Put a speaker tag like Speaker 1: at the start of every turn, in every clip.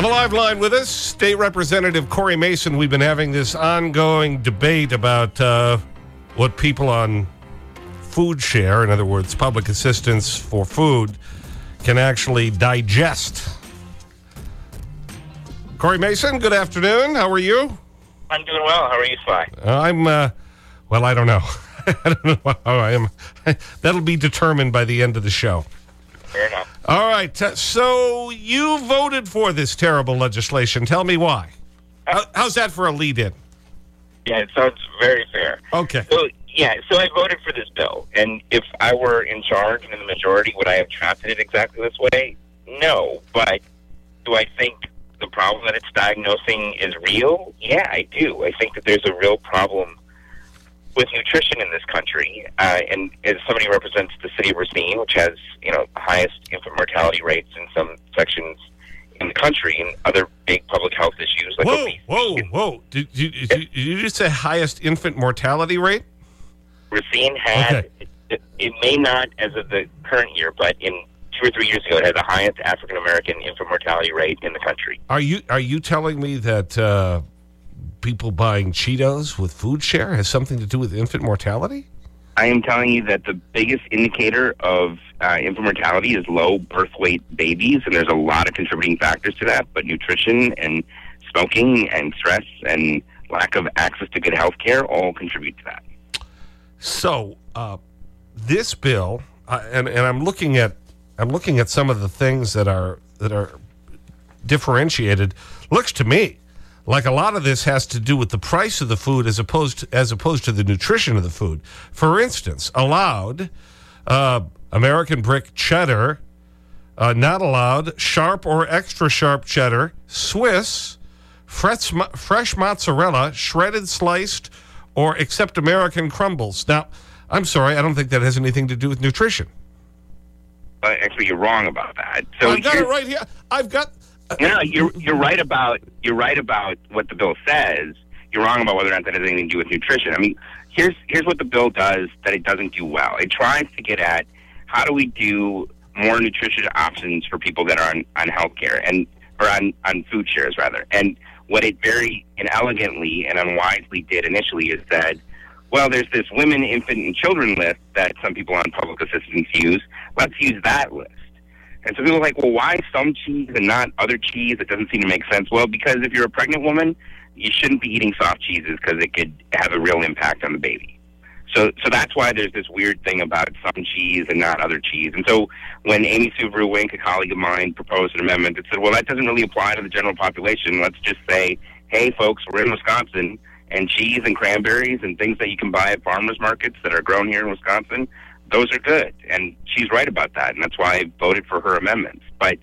Speaker 1: On the live line with us, State Representative Cory Mason. We've been having this ongoing debate about uh, what people on food share, in other words, public assistance for food, can actually digest. Cory Mason, good afternoon. How are you?
Speaker 2: I'm doing well. How are you, Sly?
Speaker 1: I'm, uh, well, I don't know. I don't know how I am. That'll be determined by the end of the show.
Speaker 2: Fair enough.
Speaker 1: All right. Uh, so you voted for this terrible legislation. Tell me why. How's that for a lead in?
Speaker 2: Yeah, it sounds very fair.
Speaker 1: Okay.
Speaker 2: So, yeah, so I voted for this bill. And if I were in charge and in the majority, would I have drafted it exactly this way? No. But do I think the problem that it's diagnosing is real? Yeah, I do. I think that there's a real problem with nutrition in this country, uh, and as somebody who represents the city of Racine, which has you know highest infant mortality rates in some sections in the country, and other big public health issues like
Speaker 1: Whoa,
Speaker 2: obesity.
Speaker 1: whoa, whoa. Did you, did, you, did you just say highest infant mortality rate?
Speaker 2: Racine had
Speaker 1: Okay.
Speaker 2: it, it may not as of the current year, but in two or three years ago, it had the highest African American infant mortality rate in the country.
Speaker 1: Are you, are you telling me that uh, people buying Cheetos with food share has something to do with infant mortality?
Speaker 2: I am telling you that the biggest indicator of uh, infant mortality is low birth weight babies, and there's a lot of contributing factors to that. But nutrition and smoking and stress and lack of access to good health care all contribute to that.
Speaker 1: So, uh, this bill, uh, and, and I'm looking at, I'm looking at some of the things that are, that are differentiated, looks to me like a lot of this has to do with the price of the food as opposed to, as opposed to the nutrition of the food. For instance, allowed uh, American brick cheddar, uh, not allowed sharp or extra sharp cheddar, Swiss, fresh, fresh mozzarella, shredded, sliced, or except American crumbles. Now, I'm sorry, I don't think that has anything to do with nutrition.
Speaker 2: But actually, you're wrong about that. So
Speaker 1: I've got it right here. I've got.
Speaker 2: No, you're you're right about you're right about what the bill says. You're wrong about whether or not that has anything to do with nutrition. I mean, here's here's what the bill does that it doesn't do well. It tries to get at how do we do more nutritious options for people that are on on healthcare and or on on food shares rather. And what it very inelegantly and unwisely did initially is said, well, there's this women, infant, and children list that some people on public assistance use. Let's use that list. And so people are like, well, why some cheese and not other cheese? It doesn't seem to make sense. Well, because if you're a pregnant woman, you shouldn't be eating soft cheeses because it could have a real impact on the baby. So, so that's why there's this weird thing about some cheese and not other cheese. And so when Amy Sue Vruwink, a colleague of mine, proposed an amendment that said, well, that doesn't really apply to the general population. Let's just say, hey, folks, we're in Wisconsin, and cheese and cranberries and things that you can buy at farmers markets that are grown here in Wisconsin, those are good. And she's right about that, and that's why I voted for her amendments. But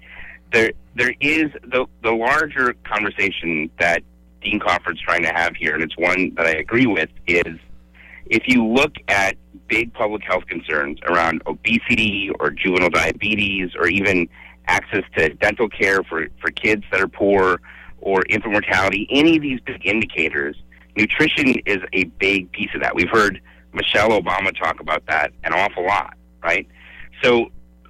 Speaker 2: there, there is the the larger conversation that Dean Kaufert's trying to have here, and it's one that I agree with, is if you look at big public health concerns around obesity or juvenile diabetes or even access to dental care for, for kids that are poor or infant mortality, any of these big indicators, nutrition is a big piece of that. We've heard Michelle Obama talk about that an awful lot, right? So,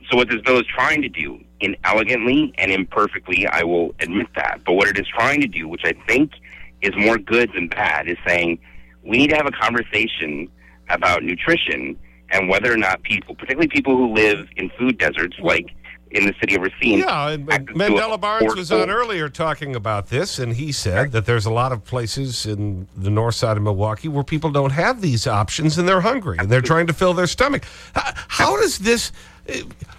Speaker 2: so what this bill is trying to do, inelegantly and imperfectly, I will admit that, but what it is trying to do, which I think is more good than bad, is saying we need to have a conversation about nutrition and whether or not people, particularly people who live in food deserts, like in the city of Racine.
Speaker 1: Yeah, and, and
Speaker 2: access to
Speaker 1: Mandela Barnes was on earlier talking about this, and he said that there's a lot of places in the north side of Milwaukee where people don't have these options and they're hungry and they're trying to fill their stomach. How, how does this.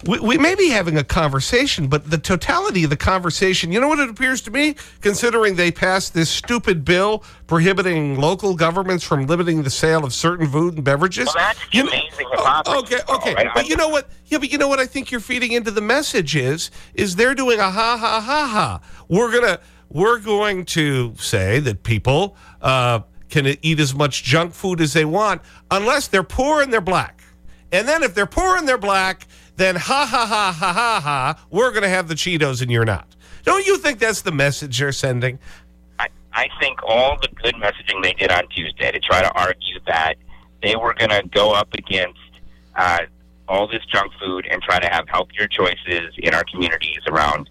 Speaker 1: We, we may be having a conversation, but the totality of the conversation, you know what it appears to me? Considering they passed this stupid bill prohibiting local governments from limiting the sale of certain food and beverages.
Speaker 2: Well, that's
Speaker 1: You know-
Speaker 2: amazing
Speaker 1: Oh, okay, okay.
Speaker 2: right?
Speaker 1: But you know what? Yeah, but you know what I think you're feeding into the message is, is they're doing a ha, ha, ha, ha. We're going to, we're going to say that people uh, can eat as much junk food as they want unless they're poor and they're black. And then if they're poor and they're black, then ha, ha, ha, ha, ha, ha, we're going to have the Cheetos and you're not. Don't you think that's the message they're sending?
Speaker 2: I, I think all the good messaging they did on Tuesday to try to argue that they were going to go up against uh, all this junk food and try to have healthier choices in our communities around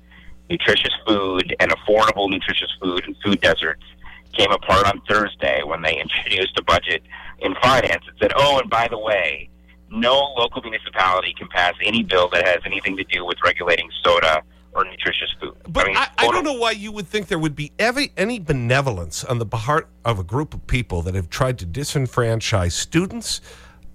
Speaker 2: nutritious food and affordable nutritious food and food deserts came apart on Thursday when they introduced a budget in finance and said, oh, and by the way, no local municipality can pass any bill that has anything to do with regulating soda or nutritious food.
Speaker 1: But I, mean, I, I don't know why you would think there would be every, any benevolence on the part of a group of people that have tried to disenfranchise students,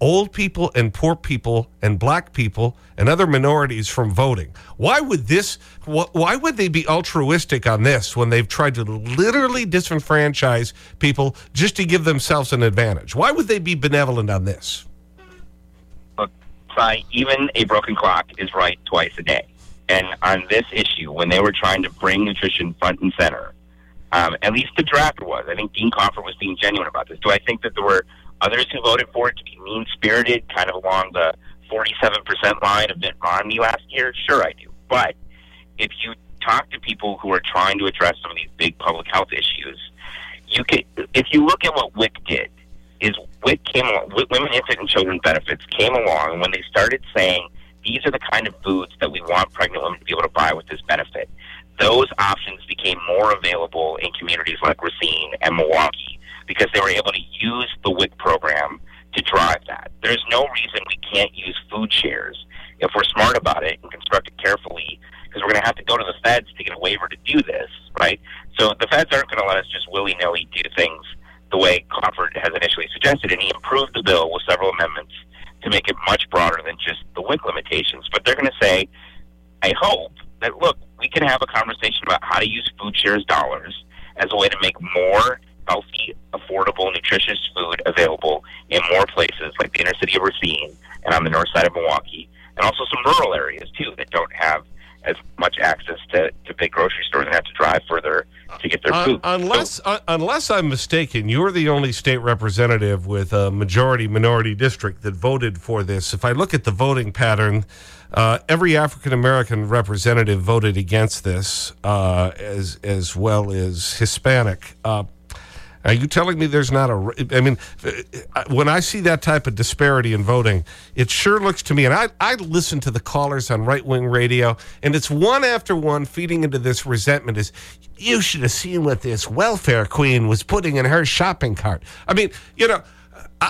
Speaker 1: old people and poor people and black people and other minorities from voting. Why would this, why would they be altruistic on this when they've tried to literally disenfranchise people just to give themselves an advantage? Why would they be benevolent on this?
Speaker 2: Look, even a broken clock is right twice a day. And on this issue, when they were trying to bring nutrition front and center, um, at least the drafter was. I think Dean Kaufert was being genuine about this. Do I think that there were others who voted for it to be mean spirited, kind of along the 47% line of Mitt Romney last year? Sure, I do. But if you talk to people who are trying to address some of these big public health issues, you could, if you look at what WIC did, is WIC came along, Women, Infant, and Children Benefits came along when they started saying these are the kind of foods that we want pregnant women to be able to buy with this benefit. Those options became more available in communities like Racine and Milwaukee because they were able to use the WIC program to drive that. There's no reason we can't use food shares if we're smart about it and construct it carefully because we're going to have to go to the feds to get a waiver to do this, right? So the feds aren't going to let us just willy nilly do things the way Kaufert has initially suggested, and he improved the bill with several amendments to make it much broader than just the WIC limitations. But they're going to say, I hope that, look, we can have a conversation about how to use food shares dollars as a way to make more healthy, affordable, nutritious food available in more places like the inner city of Racine and on the north side of Milwaukee, and also some rural areas, too, that don't have as much access to, to big grocery stores and have to drive further to get their uh, food.
Speaker 1: unless, so, uh, unless I'm mistaken, you're the only state representative with a majority minority district that voted for this. If I look at the voting pattern, uh, every African American representative voted against this, uh, as, as well as Hispanic. Uh, are you telling me there's not a, I mean, uh, when I see that type of disparity in voting, it sure looks to me, and I, I listen to the callers on right wing radio, and it's one after one feeding into this resentment is, you should have seen what this welfare queen was putting in her shopping cart. I mean, you know,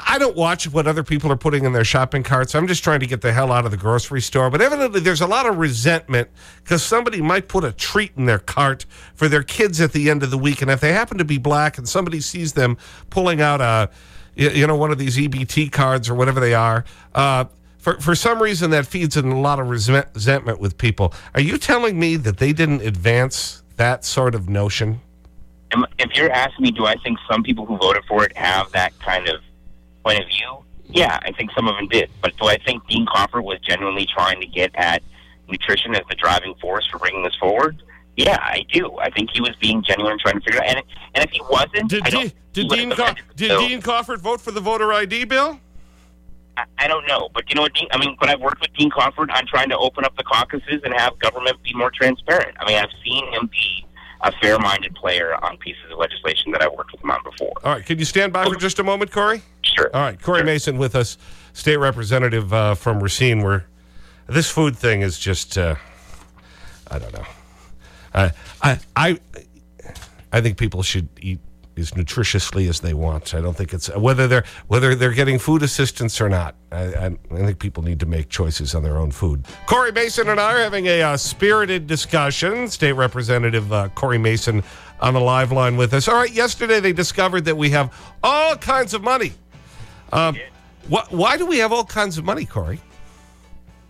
Speaker 1: I don't watch what other people are putting in their shopping carts. I'm just trying to get the hell out of the grocery store. But evidently, there's a lot of resentment because somebody might put a treat in their cart for their kids at the end of the week. And if they happen to be black and somebody sees them pulling out a, you know, one of these EBT cards or whatever they are, uh, for, for some reason that feeds in a lot of resentment with people. Are you telling me that they didn't advance that sort of notion?
Speaker 2: If you're asking me, do I think some people who voted for it have that kind of point of view, yeah, I think some of them did. But do I think Dean Kaufert was genuinely trying to get at nutrition as the driving force for bringing this forward? Yeah, I do. I think he was being genuine, trying to figure out. And, and if he wasn't,
Speaker 1: did,
Speaker 2: Dean,
Speaker 1: did, Dean, did so, Dean Kaufert vote for the voter ID bill?
Speaker 2: I, I don't know, but you know what? Dean, I mean, but I've worked with Dean Crawford on trying to open up the caucuses and have government be more transparent. I mean, I've seen him be a fair-minded player on pieces of legislation that I worked with him on before.
Speaker 1: All right, can you stand by for just a moment, Cory?
Speaker 2: Sure.
Speaker 1: All right, Cory
Speaker 2: sure.
Speaker 1: Mason with us, state representative uh, from Racine. Where this food thing is just, uh, I don't know. I, I, I, I think people should eat as nutritiously as they want. I don't think it's whether they're whether they're getting food assistance or not. I, I, I think people need to make choices on their own food. Cory Mason and I are having a uh, spirited discussion. State Representative uh, Cory Mason on the live line with us. All right, yesterday they discovered that we have all kinds of money. Um, wh why do we have all kinds of money, Cory?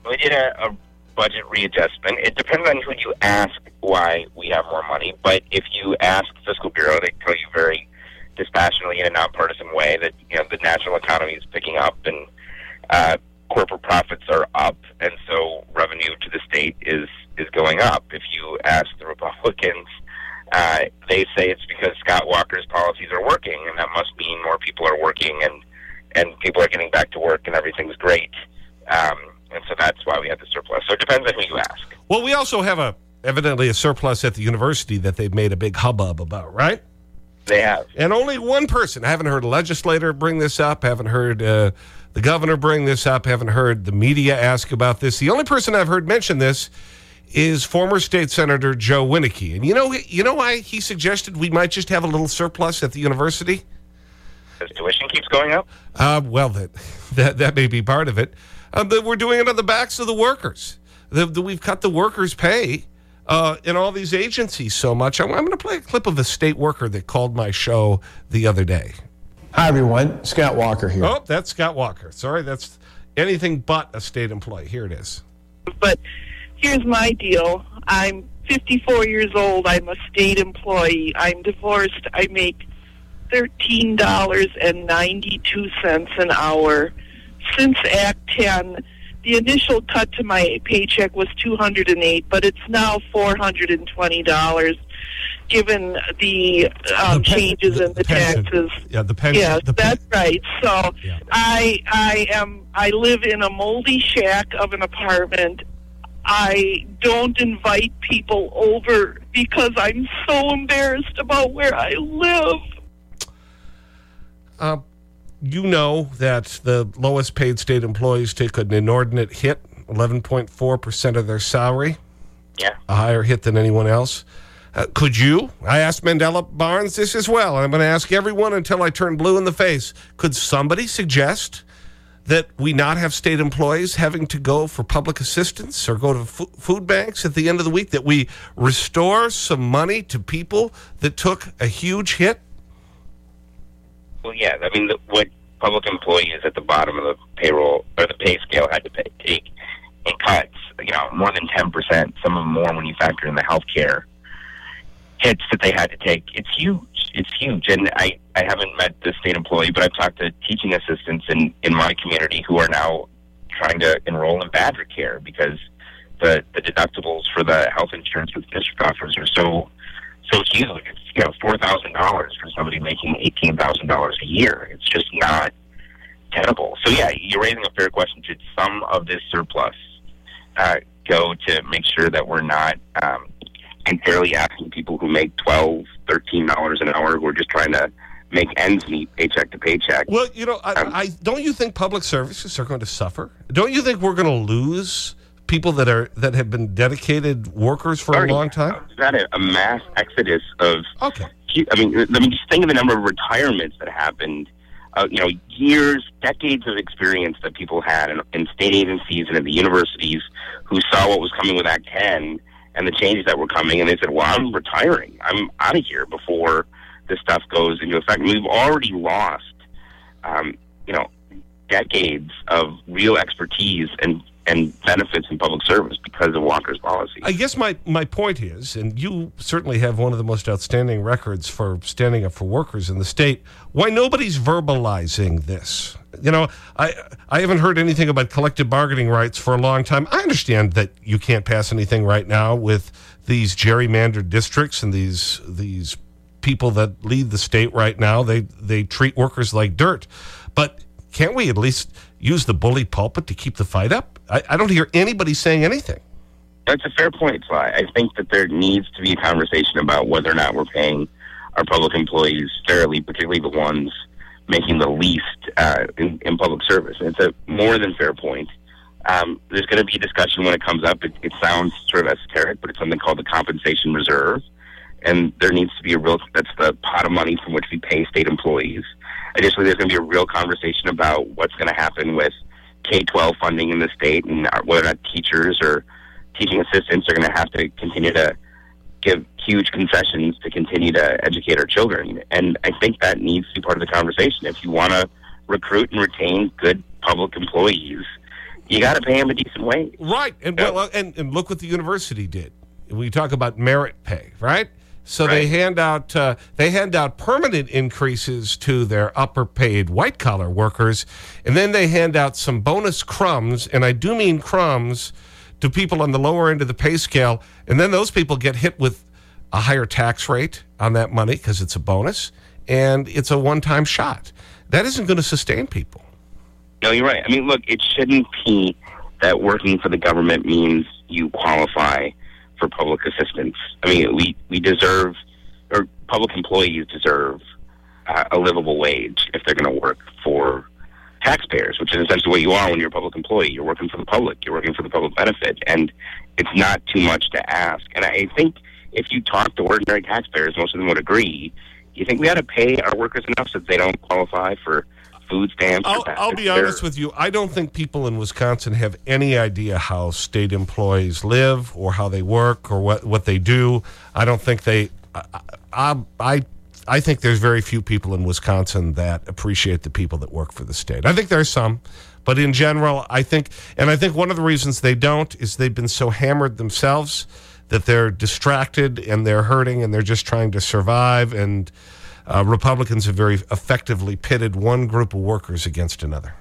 Speaker 2: We did a, a budget readjustment. It depends on who you ask why we have more money. But if you ask Fiscal Bureau, they tell you very dispassionately in a nonpartisan way that you know the national economy is picking up and uh, corporate profits are up, and so revenue to the state is is going up. If you ask the Republicans, uh, they say it's because Scott Walker's policies are working, and that must mean more people are working and and people are getting back to work and everything's great. Um, and so that's why we have the surplus. So it depends on who you ask.
Speaker 1: Well, we also have a evidently a surplus at the university that they've made a big hubbub about, right?
Speaker 2: They have.
Speaker 1: And only one person. I haven't heard a legislator bring this up. haven't heard uh, the governor bring this up. haven't heard the media ask about this. The only person I've heard mention this is former state senator Joe Wineke. And you know, you know why he suggested we might just have a little surplus at the university?
Speaker 2: Because tuition keeps going up?
Speaker 1: Uh, well, that, that, that may be part of it. Uh, but we're doing it on the backs of the workers. The, the, we've cut the workers' pay uh, in all these agencies so much. I'm, I'm going to play a clip of a state worker that called my show the other day.
Speaker 3: Hi, everyone. Scott Walker here.
Speaker 1: Oh, that's Scott Walker. Sorry, that's anything but a state employee. Here it is.
Speaker 4: But here's my deal. I'm 54 years old. I'm a state employee. I'm divorced. I make $13.92 an hour. Since Act 10, the initial cut to my paycheck was 208 but it's now $420 given the, um,
Speaker 1: The
Speaker 4: changes
Speaker 1: the-
Speaker 4: in the,
Speaker 1: the pension.
Speaker 4: taxes.
Speaker 1: Yeah, the pension.
Speaker 4: Yes,
Speaker 1: the
Speaker 4: that's right. So
Speaker 1: Yeah.
Speaker 4: I I am I live in a moldy shack of an apartment. I don't invite people over because I'm so embarrassed about where I live.
Speaker 1: Uh, you know that the lowest paid state employees take an inordinate hit, 11.4% of their salary,
Speaker 2: Yeah.
Speaker 1: a higher hit than anyone else. Uh, could you? I asked Mandela Barnes this as well, and I'm going to ask everyone until I turn blue in the face. Could somebody suggest that we not have state employees having to go for public assistance or go to food banks at the end of the week, that we restore some money to people that took a huge hit?
Speaker 2: Well, yeah. I mean, the, what public employees at the bottom of the payroll or the pay scale had to pay, take in cuts, you know, more than 10%, some of them more when you factor in the health care hits that they had to take. It's huge. It's huge. And I, I haven't met the state employee, but I've talked to teaching assistants in, in my community who are now trying to enroll in Badger Care because the, the deductibles for the health insurance the district offers are so so huge. It's you know four thousand dollars for somebody making eighteen thousand dollars a year. It's just not tenable. So yeah, you're raising a fair question. Should some of this surplus uh, go to make sure that we're not um, unfairly asking people who make twelve, thirteen dollars an hour who are just trying to make ends meet paycheck to paycheck?
Speaker 1: Well, you know, I, I, don't you think public services are going to suffer? Don't you think we're going to lose people that are that have been dedicated workers for a long time?
Speaker 2: Is that a, a mass exodus of
Speaker 1: Okay.
Speaker 2: I mean, I mean, just think of the number of retirements that happened. Uh, you know, years, decades of experience that people had in, in state agencies and at the universities who saw what was coming with Act 10 and the changes that were coming, and they said, "Well, I'm retiring. I'm out of here before this stuff goes into effect." And we've already lost, um, you know, decades of real expertise and and benefits in public service because of Walker's policy.
Speaker 1: I guess my, my point is, and you certainly have one of the most outstanding records for standing up for workers in the state, why nobody's verbalizing this? You know, I, I haven't heard anything about collective bargaining rights for a long time. I understand that you can't pass anything right now with these gerrymandered districts and these, these people that lead the state right now. They, they treat workers like dirt. But can't we at least use the bully pulpit to keep the fight up? I, I don't hear anybody saying anything.
Speaker 2: That's a fair point, Sly. I think that there needs to be a conversation about whether or not we're paying our public employees fairly, particularly the ones making the least uh, in, in public service. And it's a more than fair point. Um, there's going to be a discussion when it comes up. It, it sounds sort of esoteric, but it's something called the compensation reserve. And there needs to be a real, that's the pot of money from which we pay state employees. Additionally, there's going to be a real conversation about what's going to happen with K 12 funding in the state and whether or not teachers or teaching assistants are going to have to continue to give huge concessions to continue to educate our children. And I think that needs to be part of the conversation. If you want to recruit and retain good public employees, you got to pay them a decent wage.
Speaker 1: Right. And, well, and, and look what the university did. We talk about merit pay, right? So they hand out uh, they hand out permanent increases to their upper paid white collar workers, and then they hand out some bonus crumbs, and I do mean crumbs, to people on the lower end of the pay scale, and then those people get hit with a higher tax rate on that money because it's a bonus, and it's a one time shot. That isn't going to sustain people.
Speaker 2: No, you're right. I mean, look, it shouldn't be that working for the government means you qualify for public assistance. I mean, we, we deserve, or public employees deserve uh, a livable wage if they're going to work for taxpayers, which is essentially what you are when you're a public employee. You're working for the public. You're working for the public benefit. And it's not too much to ask. And I think if you talk to ordinary taxpayers, most of them would agree. You think we ought to pay our workers enough so that they don't qualify for food stamps?
Speaker 1: I'll, I'll be honest with you. I don't think people in Wisconsin have any idea how state employees live or how they work or what, what they do. I don't think they, I, I, I, I think there's very few people in Wisconsin that appreciate the people that work for the state. I think there's some. But in general, I think, and I think one of the reasons they don't is they've been so hammered themselves that they're distracted and they're hurting and they're just trying to survive. And uh, Republicans have very effectively pitted one group of workers against another.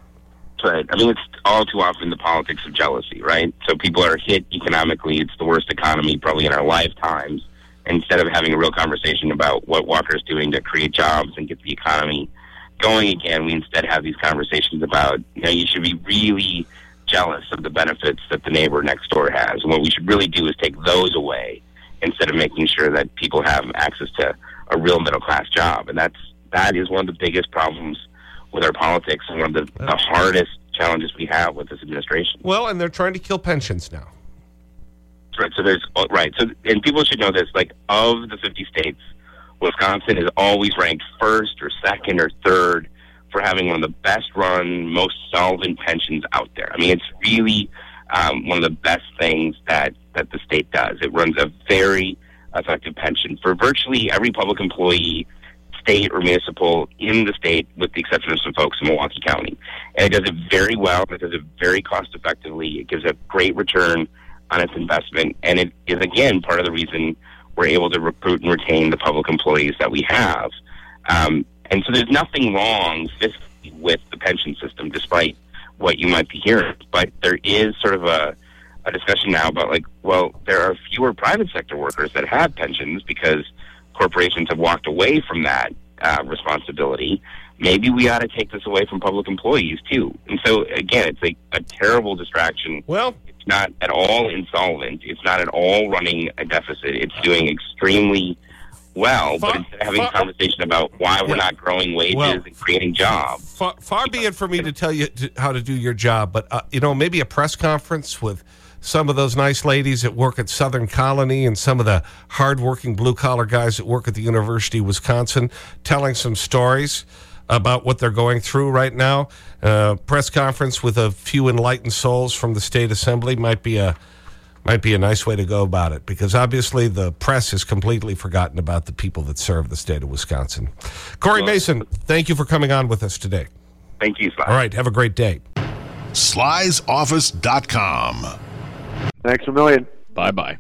Speaker 2: Right. I mean, it's all too often the politics of jealousy, right? So people are hit economically. It's the worst economy probably in our lifetimes. Instead of having a real conversation about what Walker's doing to create jobs and get the economy going again, we instead have these conversations about, you know, you should be really jealous of the benefits that the neighbor next door has. And what we should really do is take those away instead of making sure that people have access to a real middle class job. And that's that is one of the biggest problems with our politics and one of the, the hardest challenges we have with this administration.
Speaker 1: Well, and they're trying to kill pensions now.
Speaker 2: Right. So there's right. So and people should know this. Like of the 50 states, Wisconsin is always ranked first or second or third for having one of the best run, most solvent pensions out there. I mean, it's really um, one of the best things that, that the state does. It runs a very effective pension for virtually every public employee, state or municipal in the state, with the exception of some folks in Milwaukee County. And it does it very well. It does it very cost effectively. It gives a great return on its investment. And it is, again, part of the reason we're able to recruit and retain the public employees that we have. Um, and so there's nothing wrong with the pension system, despite what you might be hearing. But there is sort of a, a discussion now about like, well, there are fewer private sector workers that have pensions because corporations have walked away from that uh, responsibility. Maybe we ought to take this away from public employees too. And so again, it's a, a terrible distraction.
Speaker 1: Well,
Speaker 2: it's not at all insolvent. It's not at all running a deficit. It's doing extremely well, far, but instead of having far, a conversation about why we're not growing wages well, and creating jobs.
Speaker 1: Far, far be it for me to tell you to, how to do your job, but, uh, you know, maybe a press conference with some of those nice ladies that work at Southern Colony and some of the hardworking blue-collar guys that work at the University of Wisconsin telling some stories about what they're going through right now. Uh, press conference with a few enlightened souls from the state assembly might be a might be a nice way to go about it because obviously the press has completely forgotten about the people that serve the state of Wisconsin. Cory Mason, thank you for coming on with us today.
Speaker 2: Thank you, Sly.
Speaker 1: All right, have a great day.
Speaker 5: Sly'sOffice.com.
Speaker 6: Thanks a million.
Speaker 7: Bye bye.